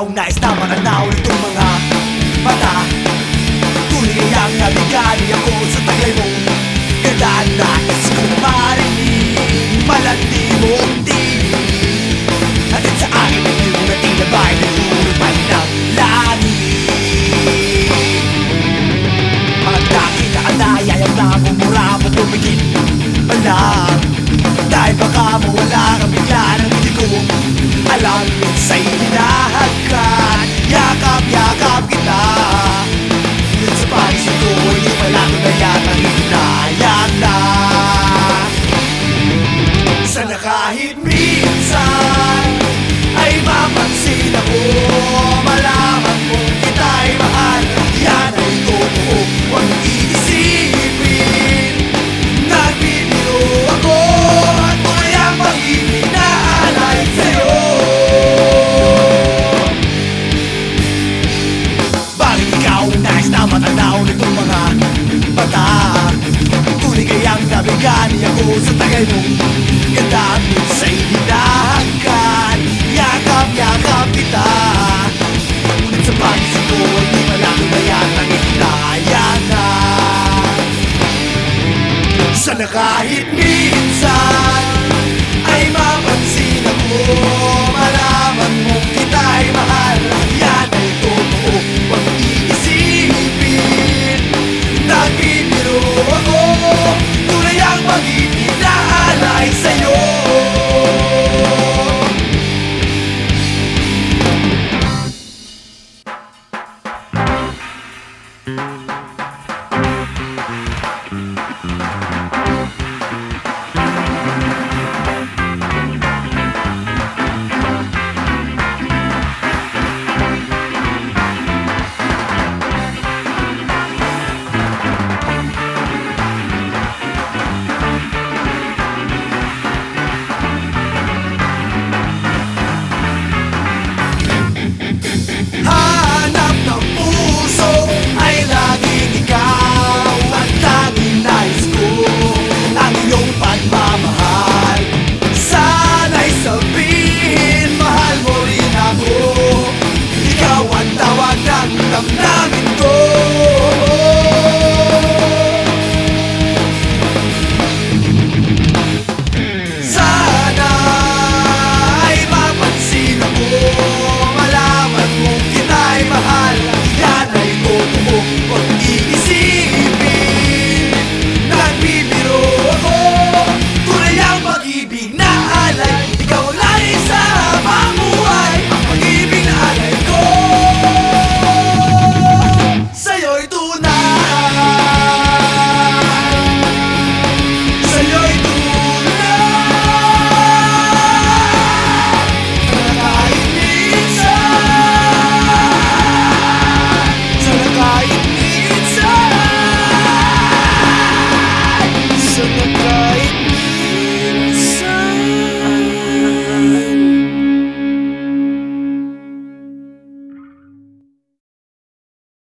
ikaw nais na mananaw nitong mga mata. Tuloy kayang nabigani ako sa taglay mo. Ganda nais kong marinig Malandi mo ang tinig Hatid sa akin ang iyong natinabay na lulupan ng langit. Pagdaki na anayayang na mumura mo tumigil Malang nabigani ako sa tagay mo Ganda mo sa'y hinahakan Yakap, yakap kita. Ngunit sa pagising ko Hindi malaki na yata hinayang na Sana kahit minsan Ay mapansin ako